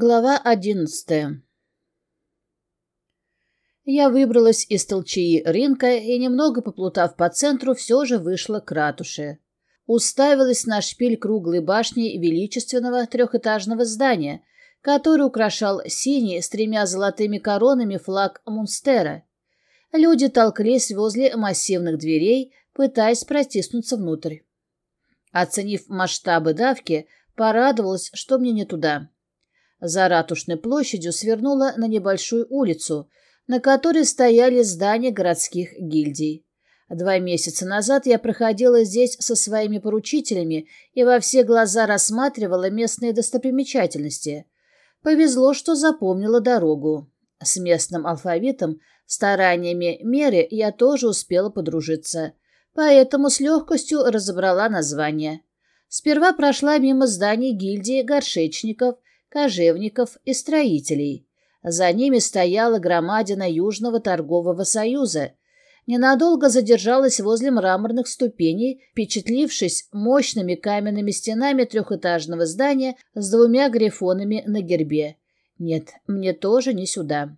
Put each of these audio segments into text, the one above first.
Глава одиннадцатая Я выбралась из толчаи рынка и, немного поплутав по центру, все же вышла к ратуше. Уставилась на шпиль круглой башни величественного трехэтажного здания, который украшал синий с тремя золотыми коронами флаг Мунстера. Люди толклись возле массивных дверей, пытаясь протиснуться внутрь. Оценив масштабы давки, порадовалась, что мне не туда. За ратушной площадью свернула на небольшую улицу, на которой стояли здания городских гильдий. Два месяца назад я проходила здесь со своими поручителями и во все глаза рассматривала местные достопримечательности. Повезло, что запомнила дорогу. С местным алфавитом, стараниями меры я тоже успела подружиться, поэтому с легкостью разобрала название. Сперва прошла мимо зданий гильдии горшечников – кожевников и строителей. За ними стояла громадина Южного торгового союза. Ненадолго задержалась возле мраморных ступеней, впечатлившись мощными каменными стенами трехэтажного здания с двумя грифонами на гербе. Нет, мне тоже не сюда.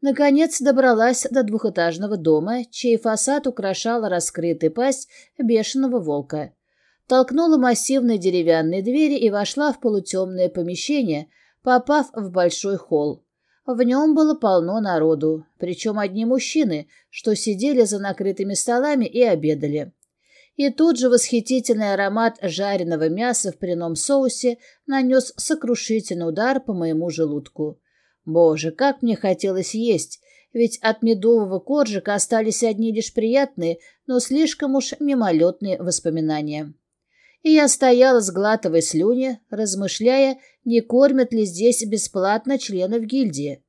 Наконец добралась до двухэтажного дома, чей фасад украшала раскрытая пасть бешеного волка толкнула массивные деревянные двери и вошла в полутемное помещение, попав в большой холл. В нем было полно народу, причем одни мужчины, что сидели за накрытыми столами и обедали. И тут же восхитительный аромат жареного мяса в пряном соусе нанес сокрушительный удар по моему желудку. Боже, как мне хотелось есть, ведь от медового коржика остались одни лишь приятные, но слишком уж мимолетные воспоминания и я стояла, сглатывая слюни, размышляя, не кормят ли здесь бесплатно членов гильдии.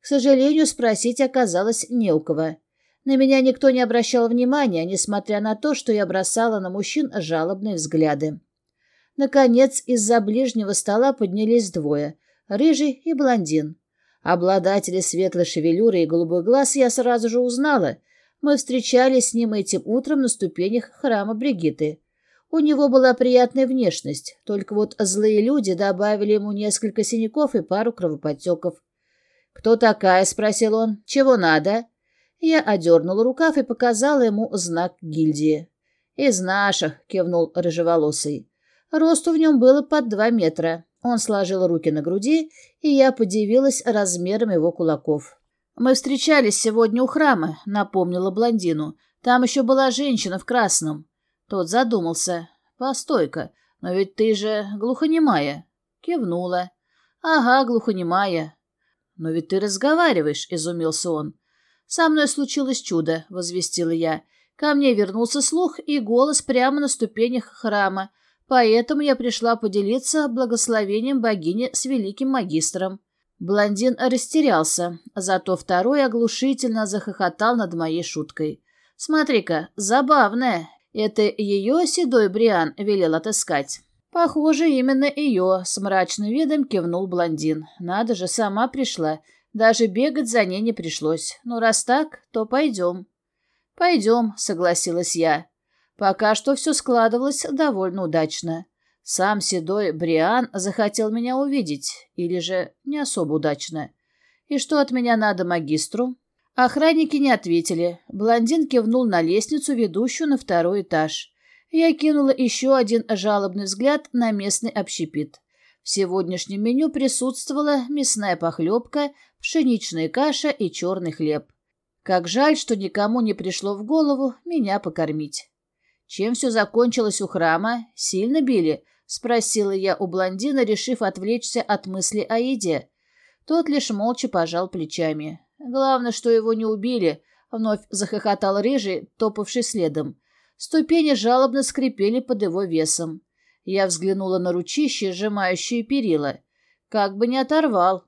К сожалению, спросить оказалось не у кого. На меня никто не обращал внимания, несмотря на то, что я бросала на мужчин жалобные взгляды. Наконец, из-за ближнего стола поднялись двое — рыжий и блондин. Обладатели светлой шевелюры и голубой глаз я сразу же узнала. Мы встречались с ним этим утром на ступенях храма Бригиты. У него была приятная внешность, только вот злые люди добавили ему несколько синяков и пару кровоподтеков. «Кто такая?» — спросил он. «Чего надо?» Я одернула рукав и показала ему знак гильдии. «Из наших», — кивнул рыжеволосый. Росту в нем было под два метра. Он сложил руки на груди, и я подивилась размером его кулаков. «Мы встречались сегодня у храма», — напомнила блондину. «Там еще была женщина в красном». Тот задумался. «Постой-ка, но ведь ты же глухонемая». Кивнула. «Ага, глухонемая». «Но ведь ты разговариваешь», — изумился он. «Со мной случилось чудо», — возвестила я. Ко мне вернулся слух и голос прямо на ступенях храма, поэтому я пришла поделиться благословением богини с великим магистром. Блондин растерялся, зато второй оглушительно захохотал над моей шуткой. «Смотри-ка, забавная, это ее седой Бриан велел отыскать. Похоже, именно ее, с мрачным видом кивнул блондин. Надо же, сама пришла. Даже бегать за ней не пришлось. Ну, раз так, то пойдем. Пойдем, согласилась я. Пока что все складывалось довольно удачно. Сам седой Бриан захотел меня увидеть, или же не особо удачно. И что от меня надо магистру? Охранники не ответили. Блондин кивнул на лестницу, ведущую на второй этаж. Я кинула еще один жалобный взгляд на местный общепит. В сегодняшнем меню присутствовала мясная похлебка, пшеничная каша и черный хлеб. Как жаль, что никому не пришло в голову меня покормить. Чем все закончилось у храма? Сильно били? Спросила я у блондина, решив отвлечься от мысли о еде. Тот лишь молча пожал плечами. Главное, что его не убили, вновь захохотал рыжий, топавший следом. Ступени жалобно скрипели под его весом. Я взглянула на ручище, сжимающее перила. Как бы не оторвал.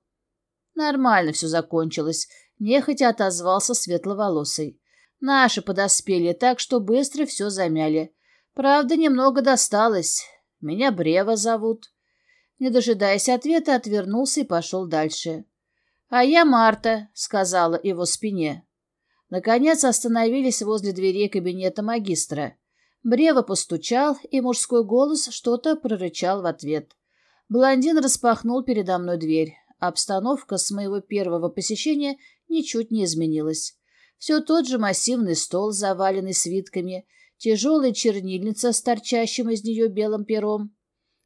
Нормально все закончилось, нехотя отозвался светловолосый. Наши подоспели так, что быстро все замяли. Правда, немного досталось. Меня Брева зовут. Не дожидаясь ответа, отвернулся и пошел дальше. «А я Марта», — сказала его спине. Наконец остановились возле дверей кабинета магистра. Брево постучал, и мужской голос что-то прорычал в ответ. Блондин распахнул передо мной дверь. обстановка с моего первого посещения ничуть не изменилась. Все тот же массивный стол, заваленный свитками, тяжелая чернильница с торчащим из нее белым пером.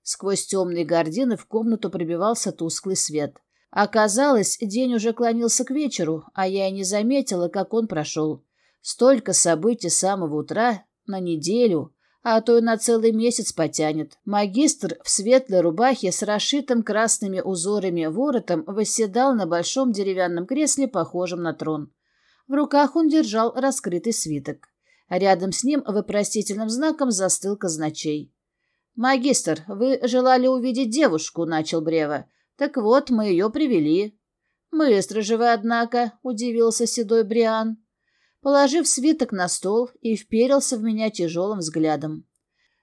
Сквозь темные гардины в комнату пробивался тусклый свет. Оказалось, день уже клонился к вечеру, а я и не заметила, как он прошел. Столько событий с самого утра, на неделю, а то и на целый месяц потянет. Магистр в светлой рубахе с расшитым красными узорами воротом восседал на большом деревянном кресле, похожем на трон. В руках он держал раскрытый свиток. Рядом с ним вопросительным знаком застыл казначей. «Магистр, вы желали увидеть девушку», — начал Брево. «Так вот, мы ее привели». «Быстро же вы, однако», — удивился седой Бриан. Положив свиток на стол и вперился в меня тяжелым взглядом.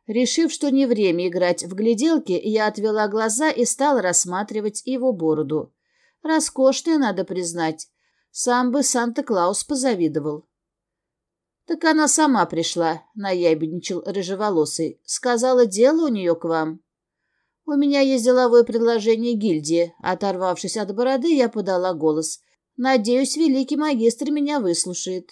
Решив, что не время играть в гляделки, я отвела глаза и стала рассматривать его бороду. Роскошная, надо признать. Сам бы Санта-Клаус позавидовал. «Так она сама пришла», — наябедничал рыжеволосый. «Сказала, дело у нее к вам». «У меня есть деловое предложение гильдии». Оторвавшись от бороды, я подала голос. «Надеюсь, великий магистр меня выслушает».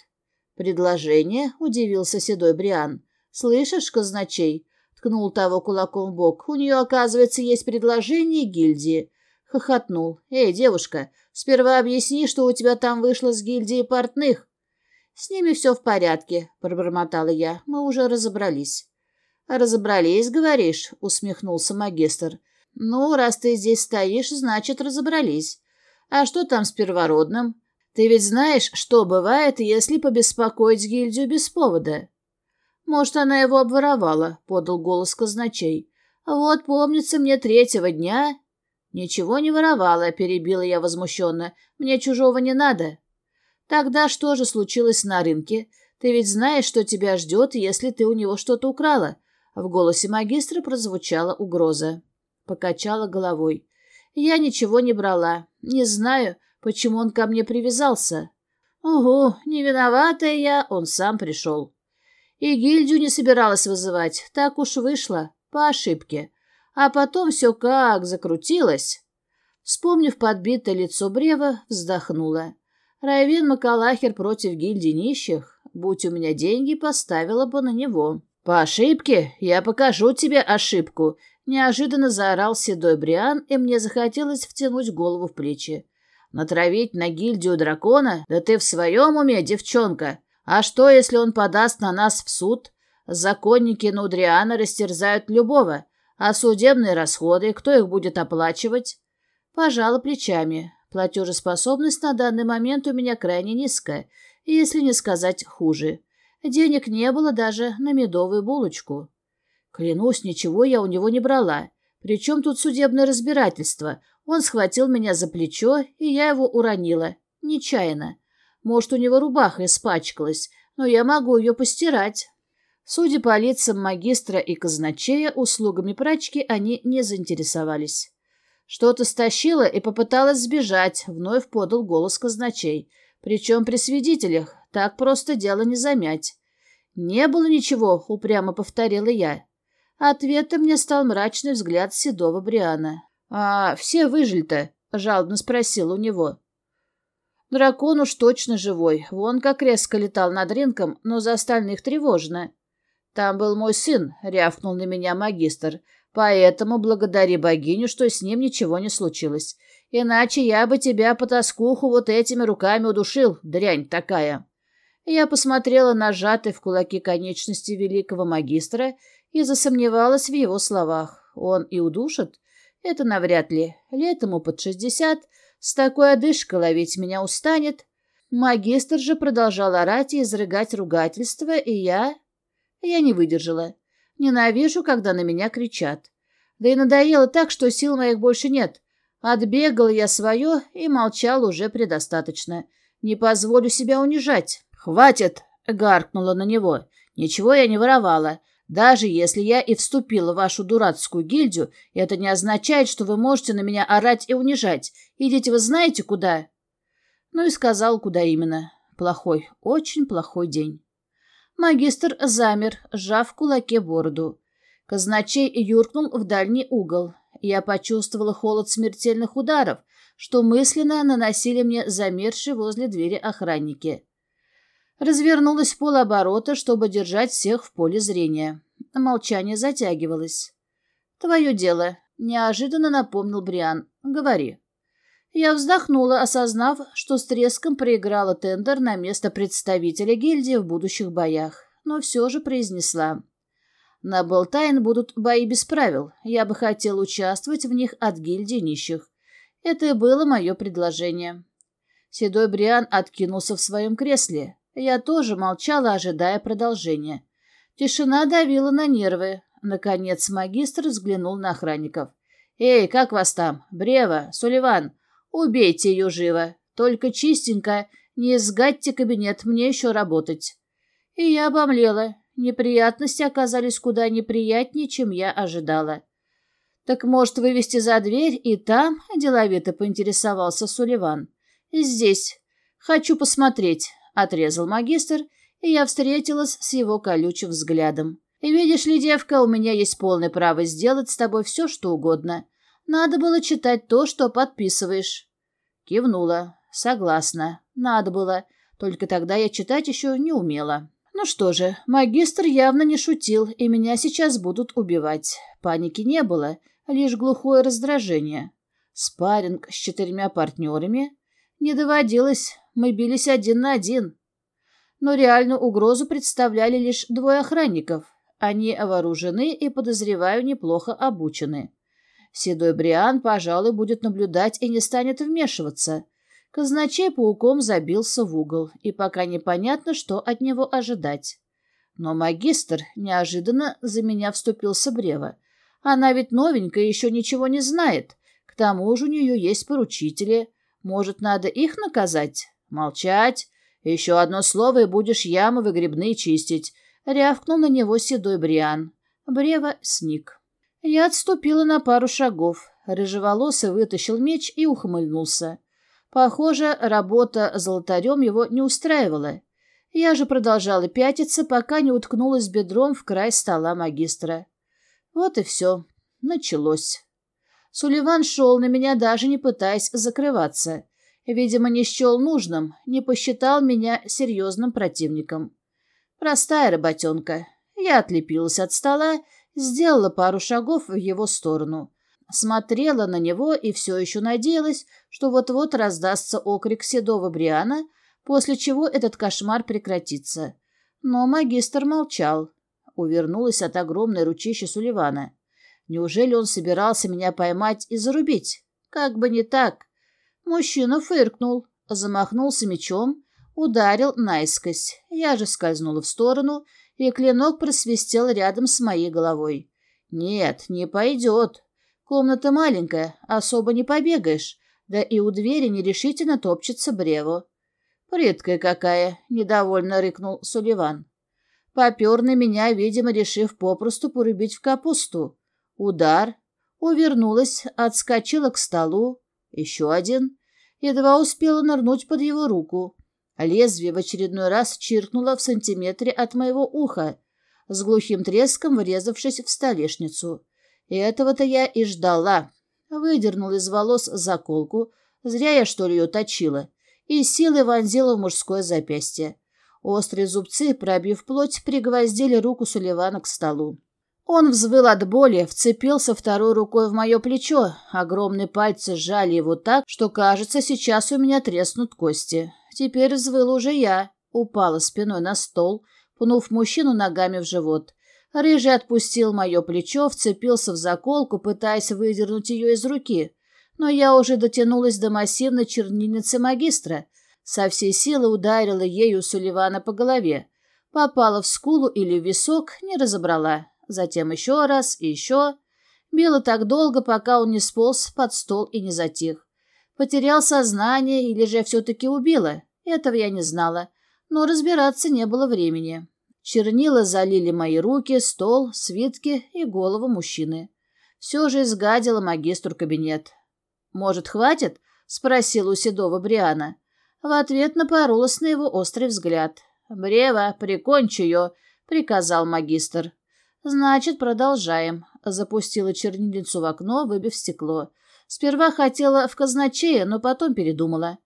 «Предложение?» — удивился седой Бриан. «Слышишь, казначей?» — ткнул того кулаком в бок. «У нее, оказывается, есть предложение гильдии». Хохотнул. «Эй, девушка, сперва объясни, что у тебя там вышло с гильдией портных». «С ними все в порядке», — пробормотала я. «Мы уже разобрались». «Разобрались, говоришь?» — усмехнулся магистр. «Ну, раз ты здесь стоишь, значит, разобрались. А что там с первородным? Ты ведь знаешь, что бывает, если побеспокоить гильдию без повода?» «Может, она его обворовала», — подал голос казначей. «Вот, помнится мне третьего дня...» «Ничего не воровала», — перебила я возмущенно. «Мне чужого не надо». Тогда что же случилось на рынке? Ты ведь знаешь, что тебя ждет, если ты у него что-то украла. В голосе магистра прозвучала угроза. Покачала головой. Я ничего не брала. Не знаю, почему он ко мне привязался. Угу, не виноватая я, он сам пришел. И гильдию не собиралась вызывать, так уж вышло, по ошибке. А потом все как закрутилось. Вспомнив подбитое лицо Брева, вздохнула. Райвин Макалахер против гильдии нищих. Будь у меня деньги, поставила бы на него. «По ошибке? Я покажу тебе ошибку!» Неожиданно заорал седой Бриан, и мне захотелось втянуть голову в плечи. «Натравить на гильдию дракона? Да ты в своем уме, девчонка! А что, если он подаст на нас в суд? Законники Нудриана растерзают любого, а судебные расходы, кто их будет оплачивать?» Пожала плечами. Платежеспособность на данный момент у меня крайне низкая, если не сказать хуже. Денег не было даже на медовую булочку. Клянусь, ничего я у него не брала. Причем тут судебное разбирательство? Он схватил меня за плечо, и я его уронила. Нечаянно. Может, у него рубаха испачкалась, но я могу ее постирать. Судя по лицам магистра и казначея, услугами прачки они не заинтересовались. Что-то стащила и попыталась сбежать, вновь подал голос казначей. Причем при свидетелях, так просто дело не замять. «Не было ничего», — упрямо повторила я. Ответом мне стал мрачный взгляд седого Бриана. «А все выжили-то?» — жалобно спросил у него. «Дракон уж точно живой. Вон как резко летал над рынком, но за остальных тревожно». «Там был мой сын», — рявкнул на меня магистр. Поэтому благодари богиню, что с ним ничего не случилось. Иначе я бы тебя по тоскуху вот этими руками удушил, дрянь такая. Я посмотрела на сжатые в кулаки конечности великого магистра и засомневалась в его словах. Он и удушит? Это навряд ли. Лет ему под шестьдесят. С такой одышкой ловить меня устанет. Магистр же продолжал орать и изрыгать ругательства, и я... Я не выдержала. Ненавижу, когда на меня кричат. Да и надоело так, что сил моих больше нет. Отбегал я свое и молчал уже предостаточно. Не позволю себя унижать. «Хватит!» — гаркнула на него. «Ничего я не воровала. Даже если я и вступила в вашу дурацкую гильдию, это не означает, что вы можете на меня орать и унижать. Идите вы знаете куда?» Ну и сказал, куда именно. Плохой, очень плохой день. Магистр замер, сжав в кулаке бороду. Казначей юркнул в дальний угол. Я почувствовала холод смертельных ударов, что мысленно наносили мне замершие возле двери охранники. Развернулась полоборота, чтобы держать всех в поле зрения. Молчание затягивалось. «Твое дело», — неожиданно напомнил Бриан. «Говори». Я вздохнула, осознав, что с треском проиграла тендер на место представителя гильдии в будущих боях, но все же произнесла. На Болтайн будут бои без правил. Я бы хотел участвовать в них от гильдии нищих. Это и было мое предложение. Седой Бриан откинулся в своем кресле. Я тоже молчала, ожидая продолжения. Тишина давила на нервы. Наконец магистр взглянул на охранников. «Эй, как вас там? Брево, Суливан, Убейте ее живо. Только чистенько. Не сгадьте кабинет, мне еще работать. И я обомлела. Неприятности оказались куда неприятнее, чем я ожидала. Так может, вывести за дверь и там, деловито поинтересовался Суливан. Здесь. Хочу посмотреть, отрезал магистр, и я встретилась с его колючим взглядом. Видишь ли, девка, у меня есть полное право сделать с тобой все, что угодно. Надо было читать то, что подписываешь. Кивнула. Согласна. Надо было. Только тогда я читать еще не умела. Ну что же, магистр явно не шутил, и меня сейчас будут убивать. Паники не было, лишь глухое раздражение. Спарринг с четырьмя партнерами? Не доводилось, мы бились один на один. Но реальную угрозу представляли лишь двое охранников. Они вооружены и, подозреваю, неплохо обучены. Седой Бриан, пожалуй, будет наблюдать и не станет вмешиваться. Казначей пауком забился в угол, и пока непонятно, что от него ожидать. Но магистр неожиданно за меня вступился Брева. Она ведь новенькая, еще ничего не знает. К тому же у нее есть поручители. Может, надо их наказать? Молчать. Еще одно слово, и будешь ямы выгребные чистить. Рявкнул на него седой Бриан. Брева сник. Я отступила на пару шагов. Рыжеволосый вытащил меч и ухмыльнулся. Похоже, работа золотарем его не устраивала. Я же продолжала пятиться, пока не уткнулась бедром в край стола магистра. Вот и все. Началось. Суливан шел на меня, даже не пытаясь закрываться. Видимо, не счел нужным, не посчитал меня серьезным противником. Простая работенка. Я отлепилась от стола сделала пару шагов в его сторону. Смотрела на него и все еще надеялась, что вот-вот раздастся окрик седого Бриана, после чего этот кошмар прекратится. Но магистр молчал. Увернулась от огромной ручища Суливана. Неужели он собирался меня поймать и зарубить? Как бы не так. Мужчина фыркнул, замахнулся мечом, ударил наискось. Я же скользнула в сторону и клинок просвистел рядом с моей головой. «Нет, не пойдет. Комната маленькая, особо не побегаешь, да и у двери нерешительно топчется брево». «Прыткая какая!» — недовольно рыкнул Суливан. Попер на меня, видимо, решив попросту порубить в капусту. Удар. Увернулась, отскочила к столу. Еще один. Едва успела нырнуть под его руку. Лезвие в очередной раз чиркнуло в сантиметре от моего уха, с глухим треском врезавшись в столешницу. И этого-то я и ждала. Выдернул из волос заколку, зря я, что ли, ее точила, и силой вонзила в мужское запястье. Острые зубцы, пробив плоть, пригвоздили руку Суливана к столу. Он взвыл от боли, вцепился второй рукой в мое плечо. Огромные пальцы сжали его так, что, кажется, сейчас у меня треснут кости. Теперь взвыл уже я, упала спиной на стол, пнув мужчину ногами в живот. Рыжий отпустил мое плечо, вцепился в заколку, пытаясь выдернуть ее из руки. Но я уже дотянулась до массивной чернильницы магистра. Со всей силы ударила ею Суливана по голове. Попала в скулу или в висок, не разобрала. Затем еще раз и еще. Била так долго, пока он не сполз под стол и не затих. Потерял сознание или же все-таки убила? Этого я не знала, но разбираться не было времени. Чернила залили мои руки, стол, свитки и голову мужчины. Все же изгадила магистру кабинет. «Может, хватит?» — спросил у седого Бриана. В ответ напоролась на его острый взгляд. «Брево, прикончи ее!» — приказал магистр. «Значит, продолжаем», — запустила чернильницу в окно, выбив стекло. Сперва хотела в казначея, но потом передумала.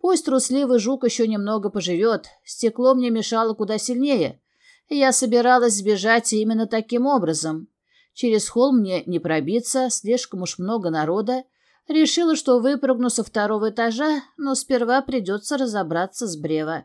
Пусть трусливый жук еще немного поживет, стекло мне мешало куда сильнее. Я собиралась сбежать именно таким образом. Через холм мне не пробиться, слишком уж много народа. Решила, что выпрыгну со второго этажа, но сперва придется разобраться с брева.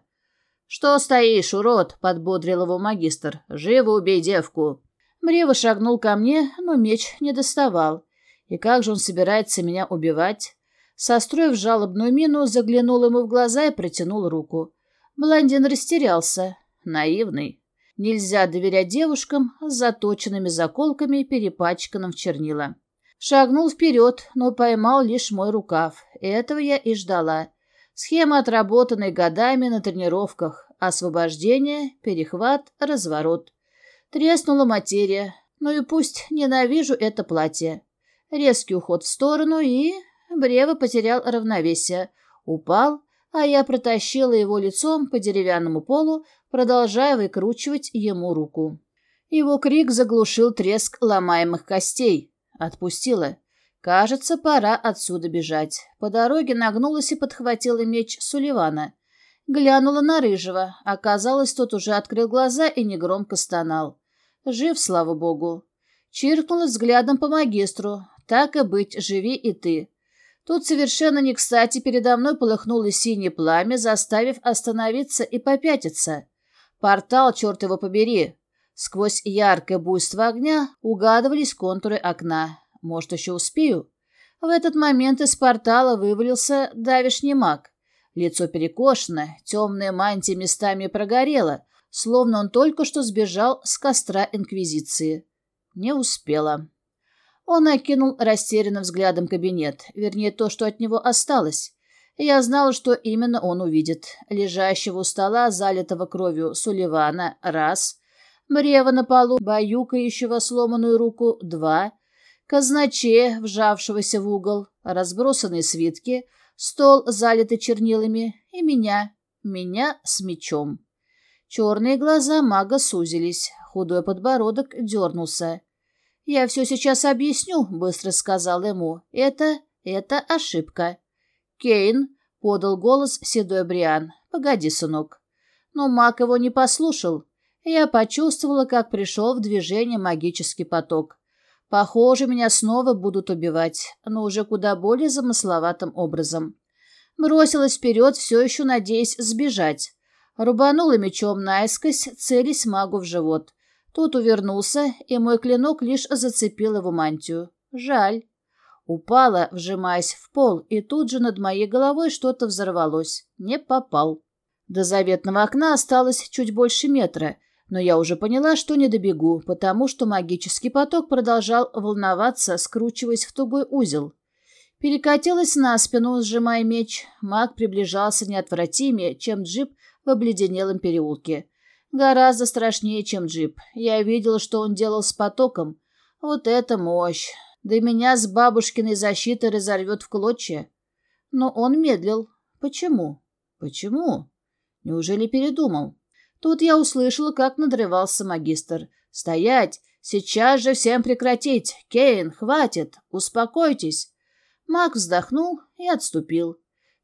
«Что стоишь, урод?» — подбодрил его магистр. «Живо убей девку!» Брево шагнул ко мне, но меч не доставал. И как же он собирается меня убивать? Состроив жалобную мину, заглянул ему в глаза и протянул руку. Блондин растерялся. Наивный. Нельзя доверять девушкам с заточенными заколками, перепачканным в чернила. Шагнул вперед, но поймал лишь мой рукав. Этого я и ждала. Схема, отработанная годами на тренировках. Освобождение, перехват, разворот. Треснула материя. Ну и пусть ненавижу это платье. Резкий уход в сторону и... Брево потерял равновесие. Упал, а я протащила его лицом по деревянному полу, продолжая выкручивать ему руку. Его крик заглушил треск ломаемых костей. Отпустила. Кажется, пора отсюда бежать. По дороге нагнулась и подхватила меч Сулливана. Глянула на Рыжего. Оказалось, тот уже открыл глаза и негромко стонал. Жив, слава богу. Чиркнула взглядом по магистру. Так и быть, живи и ты. Тут совершенно не кстати передо мной полыхнуло синее пламя, заставив остановиться и попятиться. Портал, черт его побери. Сквозь яркое буйство огня угадывались контуры окна. Может, еще успею? В этот момент из портала вывалился давишний маг. Лицо перекошено, темная мантия местами прогорела, словно он только что сбежал с костра Инквизиции. Не успела. Он окинул растерянным взглядом кабинет, вернее, то, что от него осталось. Я знала, что именно он увидит. Лежащего у стола, залитого кровью Сулливана, раз. Мрева на полу, баюкающего сломанную руку, два. Казначея, вжавшегося в угол, разбросанные свитки, стол, залитый чернилами, и меня, меня с мечом. Черные глаза мага сузились, худой подбородок дернулся. «Я все сейчас объясню», — быстро сказал ему. «Это... это ошибка». «Кейн», — подал голос седой Бриан. «Погоди, сынок». Но маг его не послушал. Я почувствовала, как пришел в движение магический поток. Похоже, меня снова будут убивать, но уже куда более замысловатым образом. Бросилась вперед, все еще надеясь сбежать. Рубанула мечом наискось, целясь магу в живот. Тот увернулся, и мой клинок лишь зацепил его мантию. Жаль. Упала, вжимаясь в пол, и тут же над моей головой что-то взорвалось. Не попал. До заветного окна осталось чуть больше метра, но я уже поняла, что не добегу, потому что магический поток продолжал волноваться, скручиваясь в тугой узел. Перекатилась на спину, сжимая меч. Маг приближался неотвратимее, чем джип в обледенелом переулке. Гораздо страшнее, чем джип. Я видела, что он делал с потоком. Вот это мощь. Да меня с бабушкиной защитой разорвет в клочья. Но он медлил. Почему? Почему? Неужели передумал? Тут я услышала, как надрывался магистр. «Стоять! Сейчас же всем прекратить! Кейн, хватит! Успокойтесь!» Маг вздохнул и отступил.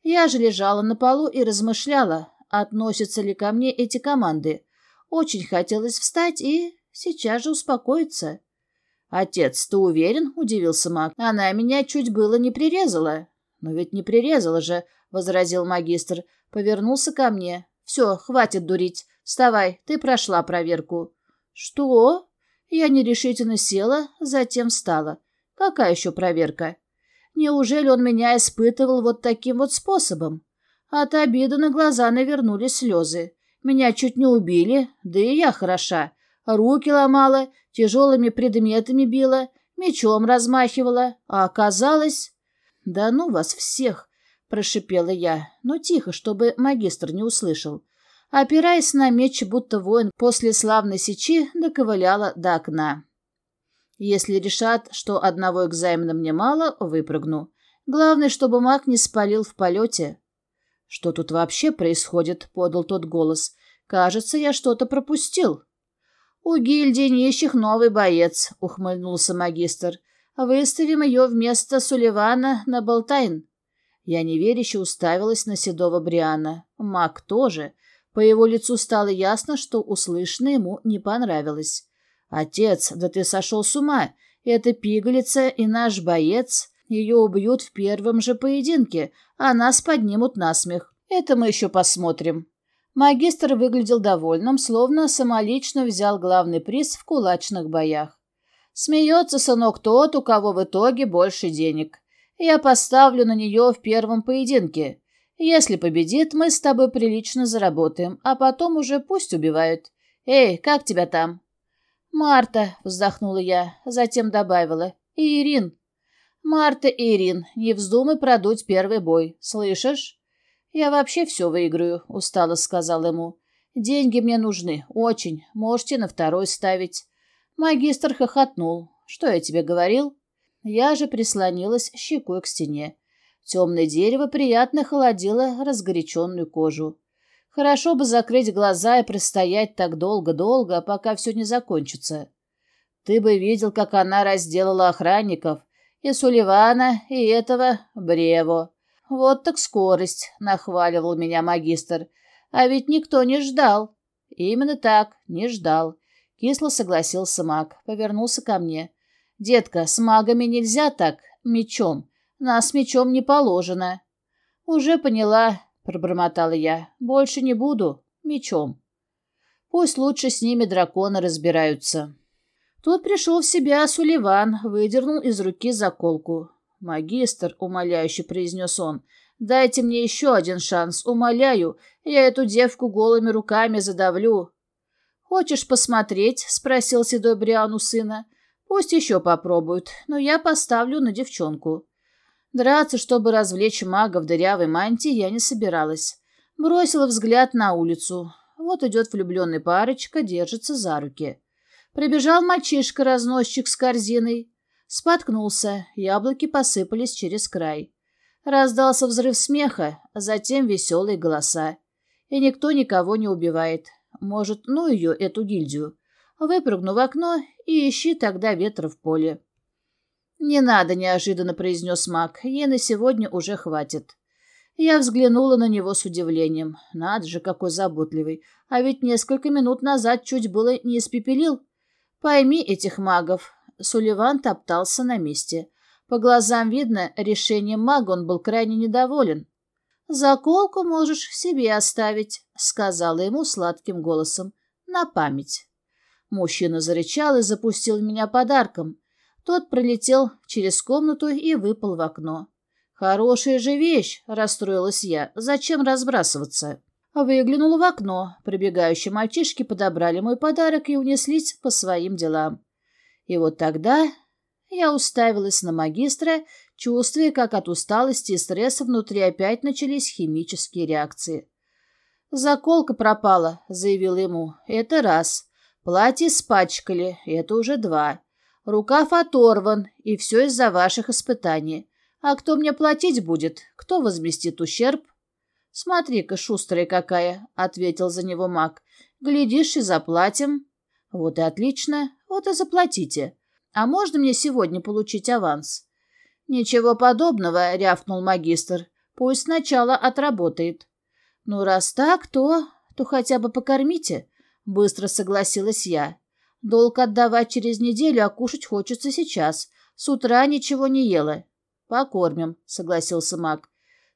Я же лежала на полу и размышляла, относятся ли ко мне эти команды. Очень хотелось встать и сейчас же успокоиться. «Отец, ты уверен?» — удивился маг. «Она меня чуть было не прирезала». «Но ведь не прирезала же», — возразил магистр. Повернулся ко мне. «Все, хватит дурить. Вставай, ты прошла проверку». «Что?» Я нерешительно села, затем встала. «Какая еще проверка?» «Неужели он меня испытывал вот таким вот способом?» От обиды на глаза навернулись слезы. Меня чуть не убили, да и я хороша. Руки ломала, тяжелыми предметами била, мечом размахивала, а оказалось... «Да ну вас всех!» — прошипела я, но тихо, чтобы магистр не услышал. Опираясь на меч, будто воин после славной сечи доковыляла до окна. Если решат, что одного экзамена мне мало, выпрыгну. Главное, чтобы маг не спалил в полете. «Что тут вообще происходит?» — подал тот голос. «Кажется, я что-то пропустил». «У гильдии нищих новый боец», — ухмыльнулся магистр. Выставим ее вместо Сулливана на Болтайн. Я неверяще уставилась на седого Бриана. Мак тоже. По его лицу стало ясно, что услышанное ему не понравилось. «Отец, да ты сошел с ума! Это пигалица и наш боец. Ее убьют в первом же поединке, а нас поднимут на смех. Это мы еще посмотрим». Магистр выглядел довольным, словно самолично взял главный приз в кулачных боях. Смеется, сынок, тот, у кого в итоге больше денег. Я поставлю на нее в первом поединке. Если победит, мы с тобой прилично заработаем, а потом уже пусть убивают. Эй, как тебя там? Марта, вздохнула я, затем добавила. Ирин. Марта и Ирин, не вздумай продуть первый бой, слышишь? «Я вообще все выиграю», — устало сказал ему. «Деньги мне нужны, очень. Можете на второй ставить». Магистр хохотнул. «Что я тебе говорил?» Я же прислонилась щекой к стене. Темное дерево приятно холодило разгоряченную кожу. Хорошо бы закрыть глаза и простоять так долго-долго, пока все не закончится. Ты бы видел, как она разделала охранников, и Сулливана, и этого Брево. «Вот так скорость», — нахваливал меня магистр. «А ведь никто не ждал». «Именно так, не ждал». Кисло согласился маг, повернулся ко мне. «Детка, с магами нельзя так, мечом. Нас мечом не положено». «Уже поняла», — пробормотала я. «Больше не буду. Мечом». «Пусть лучше с ними драконы разбираются». Тут пришел в себя Сулливан, выдернул из руки заколку. «Магистр», — умоляюще произнес он, — «дайте мне еще один шанс, умоляю, я эту девку голыми руками задавлю». «Хочешь посмотреть?» — спросил седой Бриан у сына. «Пусть еще попробуют, но я поставлю на девчонку». Драться, чтобы развлечь мага в дырявой мантии, я не собиралась. Бросила взгляд на улицу. Вот идет влюбленный парочка, держится за руки. Прибежал мальчишка-разносчик с корзиной. Споткнулся, яблоки посыпались через край. Раздался взрыв смеха, затем веселые голоса. И никто никого не убивает. Может, ну ее, эту гильдию. Выпрыгну в окно и ищи тогда ветра в поле. «Не надо», — неожиданно произнес маг. «Ей на сегодня уже хватит». Я взглянула на него с удивлением. Надо же, какой заботливый. А ведь несколько минут назад чуть было не испепелил. Пойми этих магов. Сулливан топтался на месте. По глазам видно, решением мага он был крайне недоволен. «Заколку можешь себе оставить», — сказала ему сладким голосом, — «на память». Мужчина зарычал и запустил меня подарком. Тот пролетел через комнату и выпал в окно. «Хорошая же вещь», — расстроилась я. «Зачем разбрасываться?» Выглянула в окно. Прибегающие мальчишки подобрали мой подарок и унеслись по своим делам. И вот тогда я уставилась на магистра, чувствуя, как от усталости и стресса внутри опять начались химические реакции. «Заколка пропала», — заявил ему. «Это раз. Платье спачкали. Это уже два. Рукав оторван, и все из-за ваших испытаний. А кто мне платить будет? Кто возместит ущерб?» «Смотри-ка, шустрая какая», — ответил за него маг. «Глядишь, и заплатим». «Вот и отлично. Вот и заплатите. А можно мне сегодня получить аванс?» «Ничего подобного», — рявкнул магистр. «Пусть сначала отработает». «Ну, раз так, то... то хотя бы покормите», — быстро согласилась я. «Долг отдавать через неделю, а кушать хочется сейчас. С утра ничего не ела». «Покормим», — согласился маг.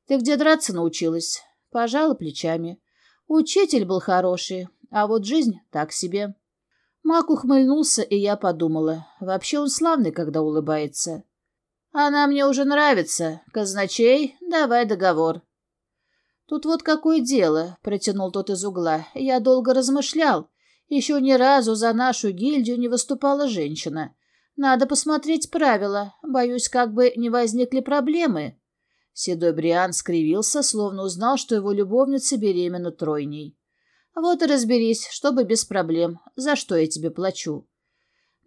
«Ты где драться научилась?» Пожала плечами. «Учитель был хороший, а вот жизнь так себе». Мак ухмыльнулся, и я подумала. Вообще он славный, когда улыбается. «Она мне уже нравится. Казначей, давай договор». «Тут вот какое дело», — протянул тот из угла. «Я долго размышлял. Еще ни разу за нашу гильдию не выступала женщина. Надо посмотреть правила. Боюсь, как бы не возникли проблемы». Седой Бриан скривился, словно узнал, что его любовница беременна тройней. Вот и разберись, чтобы без проблем. За что я тебе плачу?»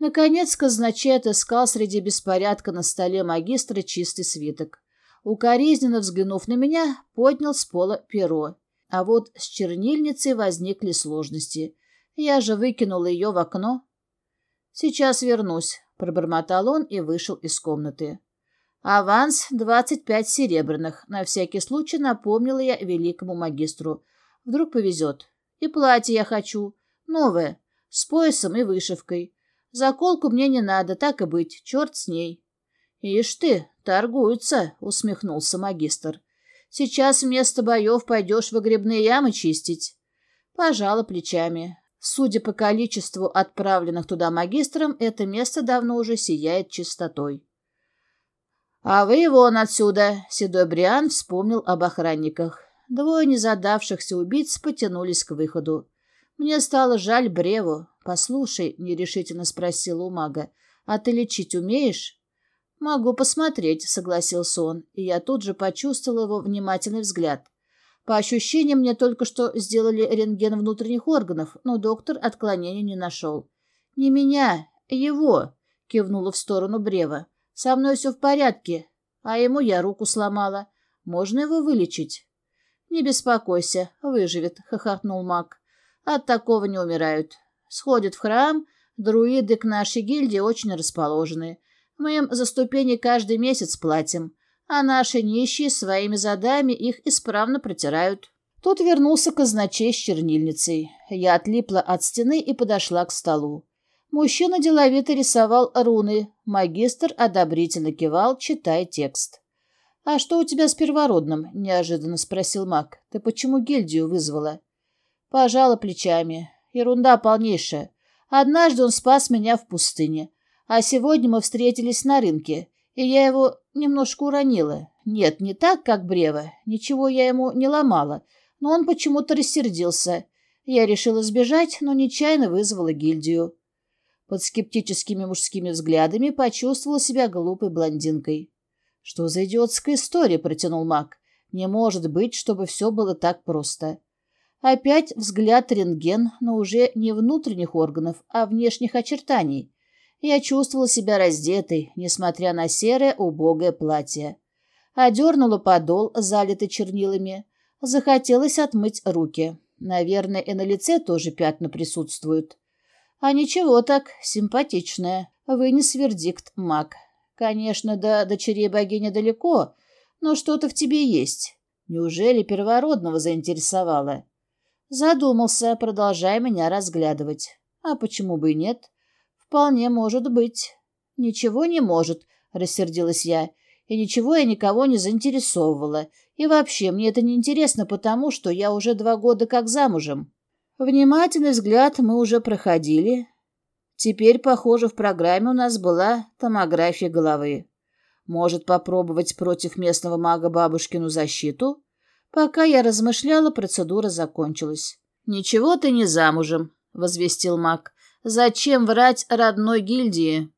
Наконец казначей отыскал среди беспорядка на столе магистра чистый свиток. Укоризненно взглянув на меня, поднял с пола перо. А вот с чернильницей возникли сложности. Я же выкинула ее в окно. «Сейчас вернусь», — Пробормотал он и вышел из комнаты. Аванс двадцать пять серебряных. На всякий случай напомнила я великому магистру. Вдруг повезет. И платье я хочу. Новое. С поясом и вышивкой. Заколку мне не надо, так и быть. Черт с ней. Ишь ты, торгуются, усмехнулся магистр. Сейчас вместо боев пойдешь выгребные ямы чистить. Пожала плечами. Судя по количеству отправленных туда магистрам, это место давно уже сияет чистотой. «А вы вон отсюда!» — седой Бриан вспомнил об охранниках. Двое незадавшихся убийц потянулись к выходу. Мне стало жаль Бреву. «Послушай», — нерешительно спросила у мага, — «а ты лечить умеешь?» «Могу посмотреть», — согласился он, и я тут же почувствовал его внимательный взгляд. По ощущениям, мне только что сделали рентген внутренних органов, но доктор отклонений не нашел. «Не меня, его», — кивнула в сторону Брева. Со мной все в порядке, а ему я руку сломала. Можно его вылечить? Не беспокойся, выживет, хохотнул маг. От такого не умирают. Сходят в храм, друиды к нашей гильдии очень расположены. Мы им за ступени каждый месяц платим, а наши нищие своими задами их исправно протирают. Тут вернулся казначей с чернильницей. Я отлипла от стены и подошла к столу. Мужчина деловито рисовал руны. Магистр одобрительно кивал, читая текст. «А что у тебя с первородным?» — неожиданно спросил маг. «Ты почему гильдию вызвала?» Пожала плечами. Ерунда полнейшая. Однажды он спас меня в пустыне. А сегодня мы встретились на рынке, и я его немножко уронила. Нет, не так, как Брево. Ничего я ему не ломала. Но он почему-то рассердился. Я решила сбежать, но нечаянно вызвала гильдию. Под скептическими мужскими взглядами почувствовала себя глупой блондинкой. «Что за идиотская история?» — протянул маг. «Не может быть, чтобы все было так просто». Опять взгляд рентген, но уже не внутренних органов, а внешних очертаний. Я чувствовала себя раздетой, несмотря на серое убогое платье. Одернула подол, залитый чернилами. Захотелось отмыть руки. Наверное, и на лице тоже пятна присутствуют. А ничего так, симпатичная. Вынес вердикт маг. Конечно, до дочерей богини далеко, но что-то в тебе есть. Неужели первородного заинтересовало? Задумался, продолжая меня разглядывать. А почему бы и нет? Вполне может быть. Ничего не может, рассердилась я. И ничего я никого не заинтересовывала. И вообще, мне это не интересно потому, что я уже два года как замужем. Внимательный взгляд мы уже проходили. Теперь, похоже, в программе у нас была томография головы. Может попробовать против местного мага бабушкину защиту? Пока я размышляла, процедура закончилась. «Ничего ты не замужем», — возвестил маг. «Зачем врать родной гильдии?»